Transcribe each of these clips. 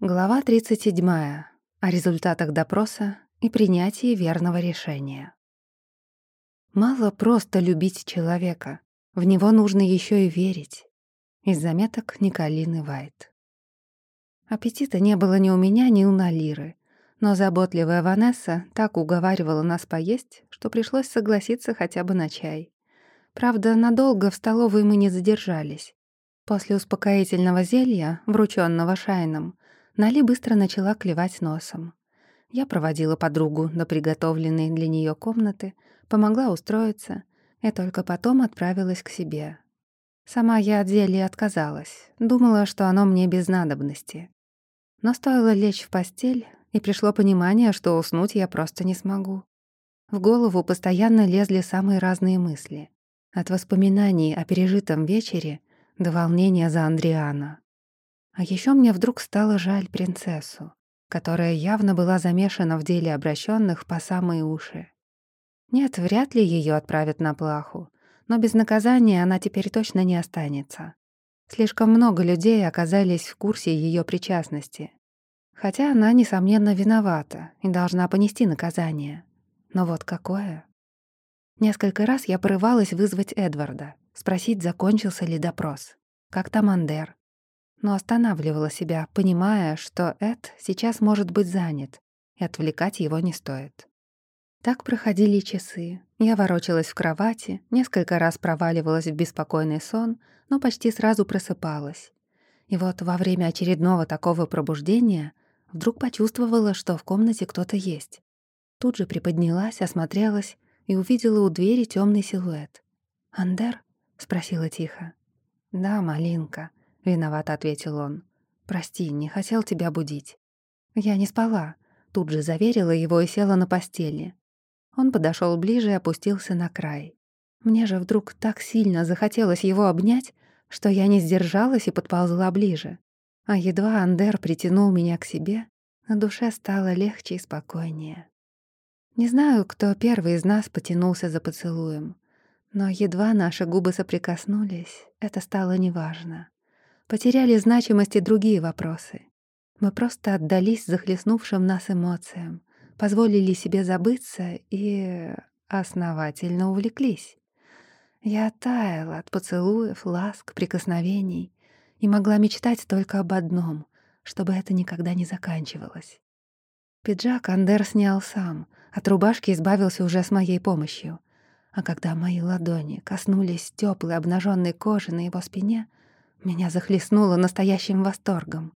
Глава 37. О результатах допроса и принятии верного решения. Мало просто любить человека, в него нужно еще и верить. Из заметок Николины Вайт. Аппетита не было ни у меня, ни у Налиры, но заботливая Ванесса так уговаривала нас поесть, что пришлось согласиться хотя бы на чай. Правда, надолго в столовой мы не задержались. После успокоительного зелья, врученного Шайном, Нали быстро начала клевать носом. Я проводила подругу до приготовленной для нее комнаты, помогла устроиться и только потом отправилась к себе. Сама я от зелья отказалась, думала, что оно мне без надобности. Но стоило лечь в постель, и пришло понимание, что уснуть я просто не смогу. В голову постоянно лезли самые разные мысли. От воспоминаний о пережитом вечере до волнения за Андриана. А еще мне вдруг стало жаль принцессу, которая явно была замешана в деле обращенных по самые уши. Нет, вряд ли ее отправят на плаху, но без наказания она теперь точно не останется. Слишком много людей оказались в курсе ее причастности. Хотя она, несомненно, виновата и должна понести наказание. Но вот какое? Несколько раз я порывалась вызвать Эдварда, спросить, закончился ли допрос. Как там Андер? Но останавливала себя, понимая, что Эд сейчас может быть занят, и отвлекать его не стоит. Так проходили часы. Я ворочалась в кровати, несколько раз проваливалась в беспокойный сон, но почти сразу просыпалась. И вот во время очередного такого пробуждения вдруг почувствовала, что в комнате кто-то есть. Тут же приподнялась, осмотрелась и увидела у двери темный силуэт. «Андер?» — спросила тихо. «Да, малинка», Виновато ответил он. «Прости, не хотел тебя будить». «Я не спала», — тут же заверила его и села на постели. Он подошел ближе и опустился на край. Мне же вдруг так сильно захотелось его обнять, что я не сдержалась и подползла ближе. А едва Андер притянул меня к себе, на душе стало легче и спокойнее. Не знаю, кто первый из нас потянулся за поцелуем, но едва наши губы соприкоснулись, это стало неважно. Потеряли значимость и другие вопросы. Мы просто отдались захлестнувшим нас эмоциям, позволили себе забыться и основательно увлеклись. Я таяла от поцелуев, ласк, прикосновений и могла мечтать только об одном, чтобы это никогда не заканчивалось. Пиджак Андер снял сам, от рубашки избавился уже с моей помощью. А когда мои ладони коснулись теплой обнаженной кожи на его спине, меня захлестнуло настоящим восторгом.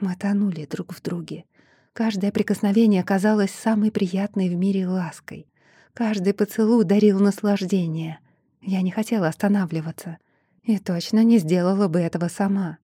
Мы тонули друг в друге. Каждое прикосновение казалось самой приятной в мире лаской. Каждый поцелуй дарил наслаждение. Я не хотела останавливаться. И точно не сделала бы этого сама.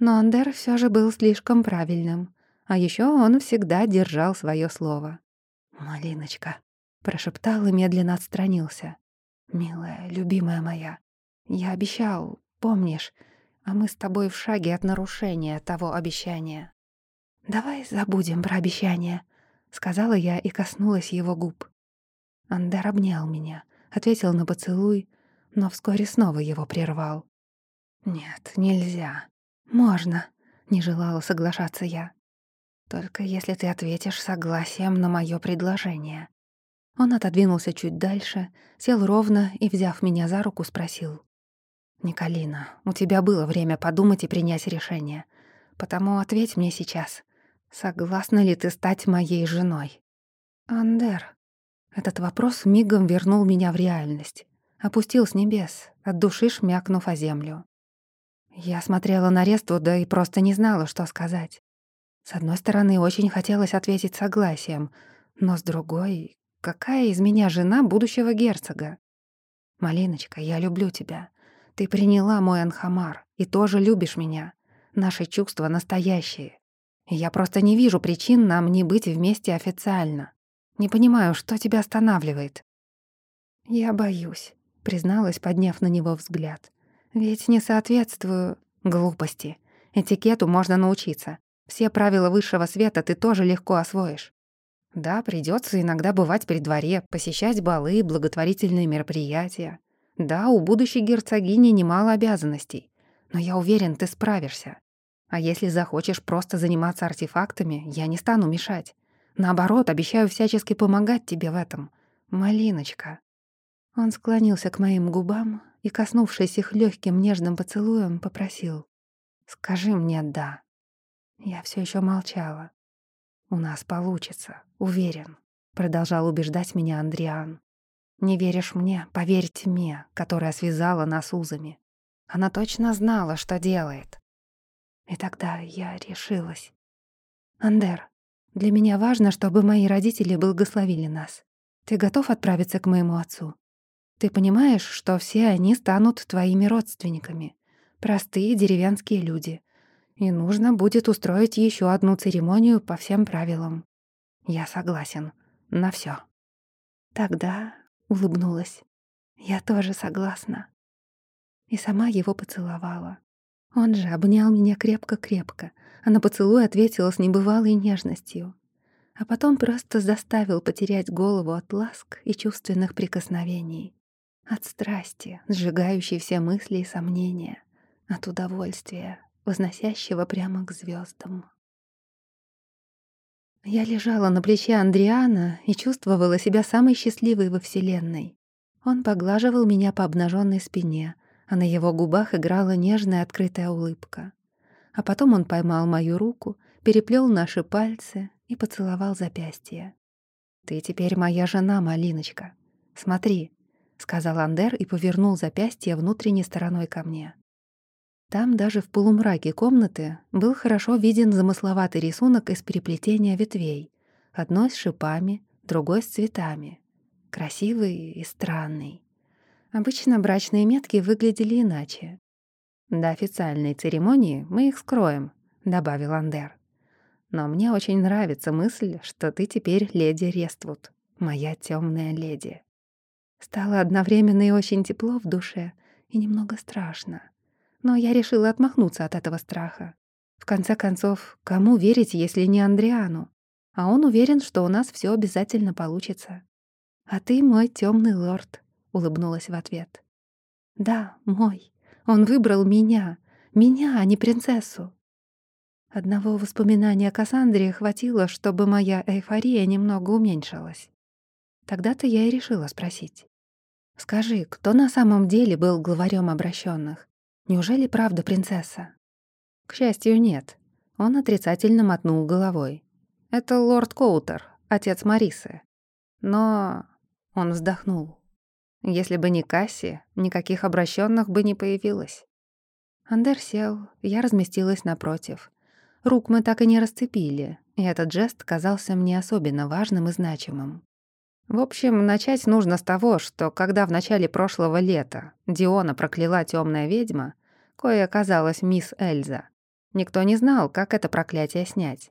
Но Андер все же был слишком правильным. А еще он всегда держал свое слово. «Малиночка», — прошептал и медленно отстранился. «Милая, любимая моя, я обещал, помнишь, а мы с тобой в шаге от нарушения того обещания. «Давай забудем про обещание», — сказала я и коснулась его губ. Андер обнял меня, ответил на поцелуй, но вскоре снова его прервал. «Нет, нельзя. Можно», — не желала соглашаться я. «Только если ты ответишь согласием на моё предложение». Он отодвинулся чуть дальше, сел ровно и, взяв меня за руку, спросил. «Николина, у тебя было время подумать и принять решение. Потому ответь мне сейчас, согласна ли ты стать моей женой?» «Андер». Этот вопрос мигом вернул меня в реальность. Опустил с небес, от души шмякнув о землю. Я смотрела на Рествуда и просто не знала, что сказать. С одной стороны, очень хотелось ответить согласием, но с другой, какая из меня жена будущего герцога? «Малиночка, я люблю тебя. Ты приняла мой Анхамар и тоже любишь меня. Наши чувства настоящие. Я просто не вижу причин нам не быть вместе официально. Не понимаю, что тебя останавливает. Я боюсь, призналась, подняв на него взгляд. Ведь не соответствую глупости. Этикету можно научиться. Все правила высшего света ты тоже легко освоишь. Да, придется иногда бывать при дворе, посещать балы, благотворительные мероприятия. Да, у будущей герцогини немало обязанностей, но я уверен, ты справишься. А если захочешь просто заниматься артефактами, я не стану мешать. Наоборот, обещаю всячески помогать тебе в этом. Малиночка». Он склонился к моим губам и, коснувшись их легким нежным поцелуем, попросил. «Скажи мне «да». Я все еще молчала. «У нас получится, уверен», — продолжал убеждать меня Андриан. «Не веришь мне? Поверь тьме, которая связала нас узами. Она точно знала, что делает». И тогда я решилась. «Андер, для меня важно, чтобы мои родители благословили нас. Ты готов отправиться к моему отцу? Ты понимаешь, что все они станут твоими родственниками. Простые деревенские люди. И нужно будет устроить еще одну церемонию по всем правилам. Я согласен. На все. Тогда улыбнулась. Я тоже согласна. И сама его поцеловала. Он же обнял меня крепко-крепко, а на поцелуй ответила с небывалой нежностью. А потом просто заставил потерять голову от ласк и чувственных прикосновений. От страсти, сжигающей все мысли и сомнения. От удовольствия, возносящего прямо к звездам. Я лежала на плече Андриана и чувствовала себя самой счастливой во Вселенной. Он поглаживал меня по обнаженной спине, а на его губах играла нежная открытая улыбка. А потом он поймал мою руку, переплел наши пальцы и поцеловал запястье. «Ты теперь моя жена, Малиночка. Смотри, — сказал Андер и повернул запястье внутренней стороной ко мне. Там даже в полумраке комнаты был хорошо виден замысловатый рисунок из переплетения ветвей, одной с шипами, другой с цветами. Красивый и странный. Обычно брачные метки выглядели иначе. «До официальной церемонии мы их скроем», — добавил Андер. «Но мне очень нравится мысль, что ты теперь леди Рествуд, моя темная леди». Стало одновременно и очень тепло в душе, и немного страшно. Но я решила отмахнуться от этого страха. В конце концов, кому верить, если не Андриану? А он уверен, что у нас все обязательно получится. «А ты мой темный лорд», — улыбнулась в ответ. «Да, мой. Он выбрал меня. Меня, а не принцессу». Одного воспоминания о Кассандре хватило, чтобы моя эйфория немного уменьшилась. Тогда-то я и решила спросить. «Скажи, кто на самом деле был главарем обращенных? Неужели правда принцесса?» «К счастью, нет». Он отрицательно мотнул головой. «Это лорд Коутер, отец Марисы. Но...» Он вздохнул. «Если бы не Касси, никаких обращенных бы не появилось». Андер сел, я разместилась напротив. Рук мы так и не расцепили, и этот жест казался мне особенно важным и значимым. В общем, начать нужно с того, что когда в начале прошлого лета Диона прокляла темная ведьма, кое оказалась мисс Эльза, никто не знал, как это проклятие снять.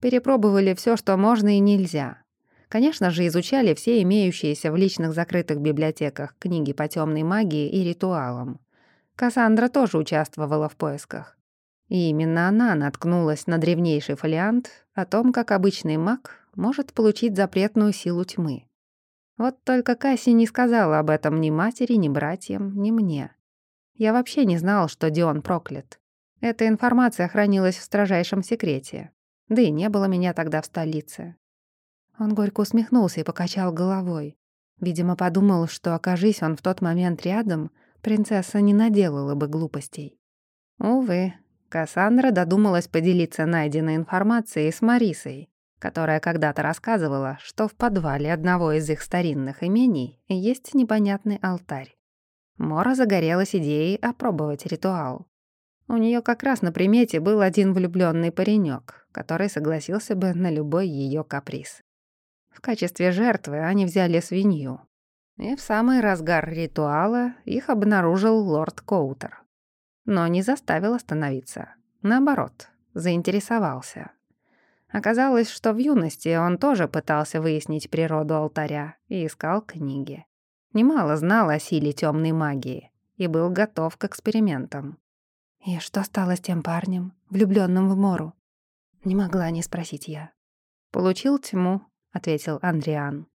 Перепробовали все, что можно и нельзя. Конечно же, изучали все имеющиеся в личных закрытых библиотеках книги по темной магии и ритуалам. Кассандра тоже участвовала в поисках. И именно она наткнулась на древнейший фолиант о том, как обычный маг может получить запретную силу тьмы. Вот только Касси не сказала об этом ни матери, ни братьям, ни мне. Я вообще не знал, что Дион проклят. Эта информация хранилась в строжайшем секрете. Да и не было меня тогда в столице. Он горько усмехнулся и покачал головой. Видимо, подумал, что, окажись он в тот момент рядом, принцесса не наделала бы глупостей. Увы, Кассандра додумалась поделиться найденной информацией с Марисой, которая когда-то рассказывала, что в подвале одного из их старинных имений есть непонятный алтарь. Мора загорелась идеей опробовать ритуал. У нее как раз на примете был один влюбленный паренек, который согласился бы на любой ее каприз. В качестве жертвы они взяли свинью. И в самый разгар ритуала их обнаружил лорд Коутер. Но не заставил остановиться. Наоборот, заинтересовался. Оказалось, что в юности он тоже пытался выяснить природу алтаря и искал книги. Немало знал о силе темной магии и был готов к экспериментам. «И что стало с тем парнем, влюбленным в Мору?» Не могла не спросить я. «Получил тьму», — ответил Андриан.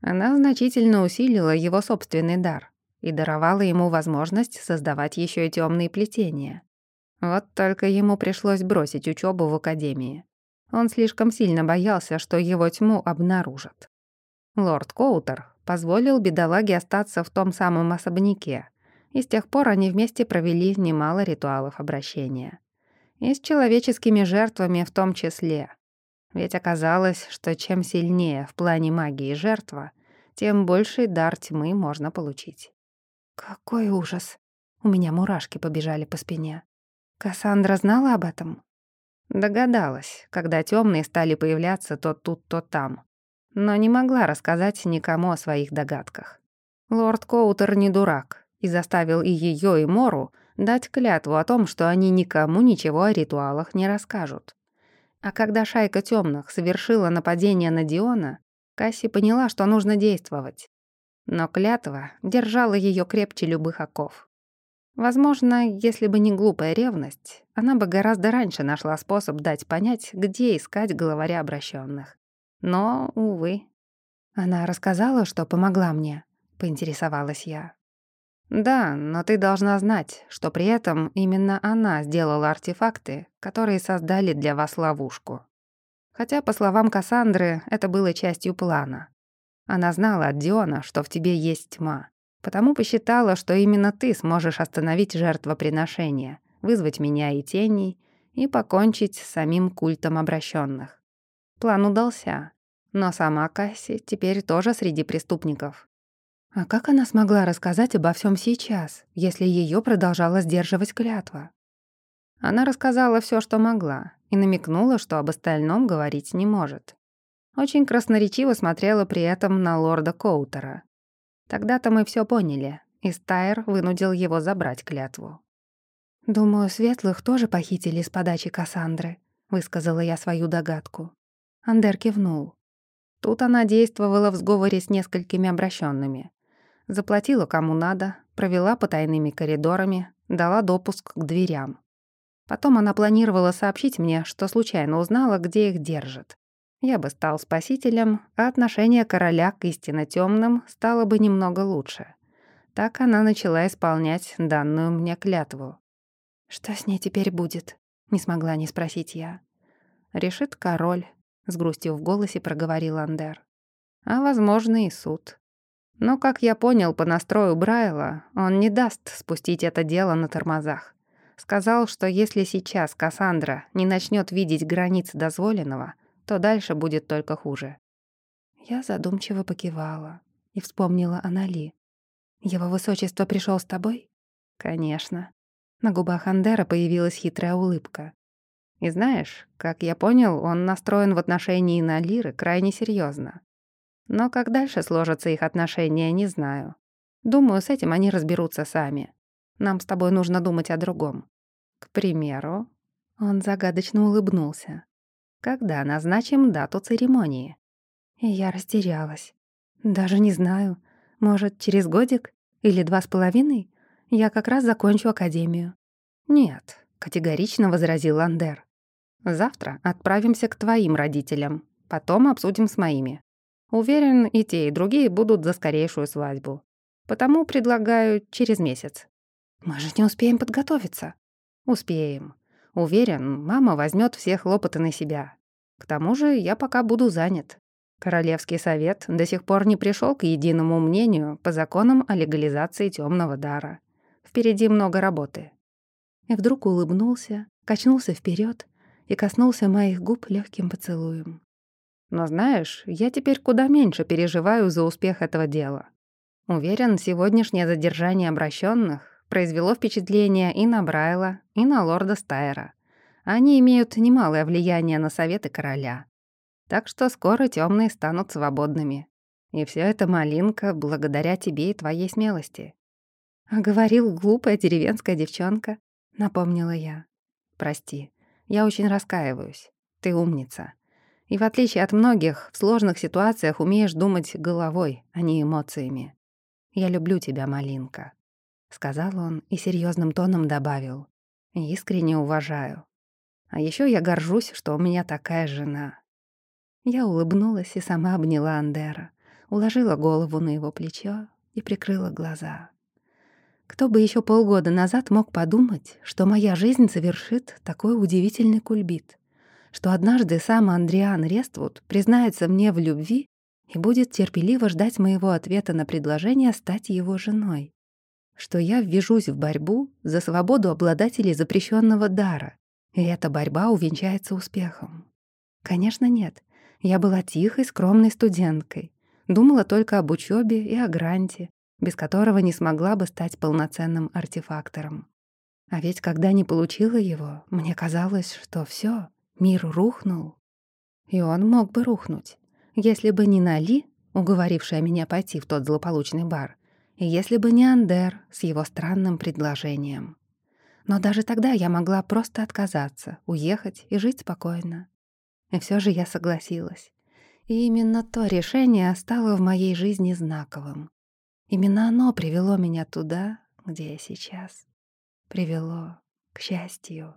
Она значительно усилила его собственный дар и даровала ему возможность создавать еще и темные плетения. Вот только ему пришлось бросить учебу в академии. Он слишком сильно боялся, что его тьму обнаружат. Лорд Коутер позволил бедолаге остаться в том самом особняке, и с тех пор они вместе провели немало ритуалов обращения. И с человеческими жертвами в том числе. Ведь оказалось, что чем сильнее в плане магии жертва, тем больший дар тьмы можно получить. Какой ужас! У меня мурашки побежали по спине. Кассандра знала об этом? Догадалась, когда темные стали появляться то тут, то там. Но не могла рассказать никому о своих догадках. Лорд Коутер не дурак и заставил и ее, и Мору дать клятву о том, что они никому ничего о ритуалах не расскажут. А когда шайка темных совершила нападение на Диона, Касси поняла, что нужно действовать. Но клятва держала ее крепче любых оков. Возможно, если бы не глупая ревность, она бы гораздо раньше нашла способ дать понять, где искать главаря обращенных. Но, увы. Она рассказала, что помогла мне, поинтересовалась я. Да, но ты должна знать, что при этом именно она сделала артефакты, которые создали для вас ловушку. Хотя, по словам Кассандры, это было частью плана. Она знала от Диона, что в тебе есть тьма, Потому посчитала, что именно ты сможешь остановить жертвоприношение, вызвать меня и теней и покончить с самим культом обращенных. План удался, но сама Касси теперь тоже среди преступников. А как она смогла рассказать обо всем сейчас, если ее продолжала сдерживать клятва? Она рассказала все, что могла, и намекнула, что об остальном говорить не может. Очень красноречиво смотрела при этом на лорда Коутера. Тогда-то мы все поняли, и Стайр вынудил его забрать клятву. «Думаю, светлых тоже похитили с подачи Кассандры», — высказала я свою догадку. Андер кивнул. Тут она действовала в сговоре с несколькими обращенными. Заплатила кому надо, провела по тайными коридорами, дала допуск к дверям. Потом она планировала сообщить мне, что случайно узнала, где их держат я бы стал спасителем, а отношение короля к истинно темным стало бы немного лучше. Так она начала исполнять данную мне клятву. «Что с ней теперь будет?» — не смогла не спросить я. «Решит король», — с грустью в голосе проговорил Андер. «А, возможно, и суд. Но, как я понял по настрою Брайла, он не даст спустить это дело на тормозах. Сказал, что если сейчас Кассандра не начнет видеть границы дозволенного, то дальше будет только хуже. Я задумчиво покивала и вспомнила о Нали. «Его высочество пришел с тобой?» «Конечно». На губах Андера появилась хитрая улыбка. «И знаешь, как я понял, он настроен в отношении Налиры крайне серьезно. Но как дальше сложатся их отношения, не знаю. Думаю, с этим они разберутся сами. Нам с тобой нужно думать о другом. К примеру...» Он загадочно улыбнулся. Когда назначим дату церемонии?» И я растерялась. «Даже не знаю. Может, через годик? Или два с половиной? Я как раз закончу академию». «Нет», — категорично возразил Андер. «Завтра отправимся к твоим родителям, потом обсудим с моими. Уверен, и те, и другие будут за скорейшую свадьбу. Потому предлагаю через месяц». «Мы же не успеем подготовиться». «Успеем. Уверен, мама возьмет все хлопоты на себя. К тому же я пока буду занят. Королевский совет до сих пор не пришел к единому мнению по законам о легализации темного дара. Впереди много работы. И вдруг улыбнулся, качнулся вперед и коснулся моих губ легким поцелуем. Но знаешь, я теперь куда меньше переживаю за успех этого дела. Уверен, сегодняшнее задержание обращенных произвело впечатление и на Брайла, и на лорда Стайра. Они имеют немалое влияние на советы короля. Так что скоро темные станут свободными. И все это, малинка, благодаря тебе и твоей смелости. Говорил глупая деревенская девчонка, напомнила я. Прости, я очень раскаиваюсь. Ты умница. И в отличие от многих, в сложных ситуациях умеешь думать головой, а не эмоциями. Я люблю тебя, малинка сказал он и серьезным тоном добавил. «Искренне уважаю. А еще я горжусь, что у меня такая жена». Я улыбнулась и сама обняла Андера, уложила голову на его плечо и прикрыла глаза. Кто бы еще полгода назад мог подумать, что моя жизнь совершит такой удивительный кульбит, что однажды сам Андриан Рествуд признается мне в любви и будет терпеливо ждать моего ответа на предложение стать его женой, что я ввяжусь в борьбу за свободу обладателей запрещенного дара, и эта борьба увенчается успехом. Конечно, нет. Я была тихой, скромной студенткой, думала только об учебе и о гранте, без которого не смогла бы стать полноценным артефактором. А ведь когда не получила его, мне казалось, что все, мир рухнул. И он мог бы рухнуть, если бы не Нали, уговорившая меня пойти в тот злополучный бар, и если бы не Андер с его странным предложением. Но даже тогда я могла просто отказаться, уехать и жить спокойно. И все же я согласилась. И именно то решение стало в моей жизни знаковым. Именно оно привело меня туда, где я сейчас. Привело к счастью.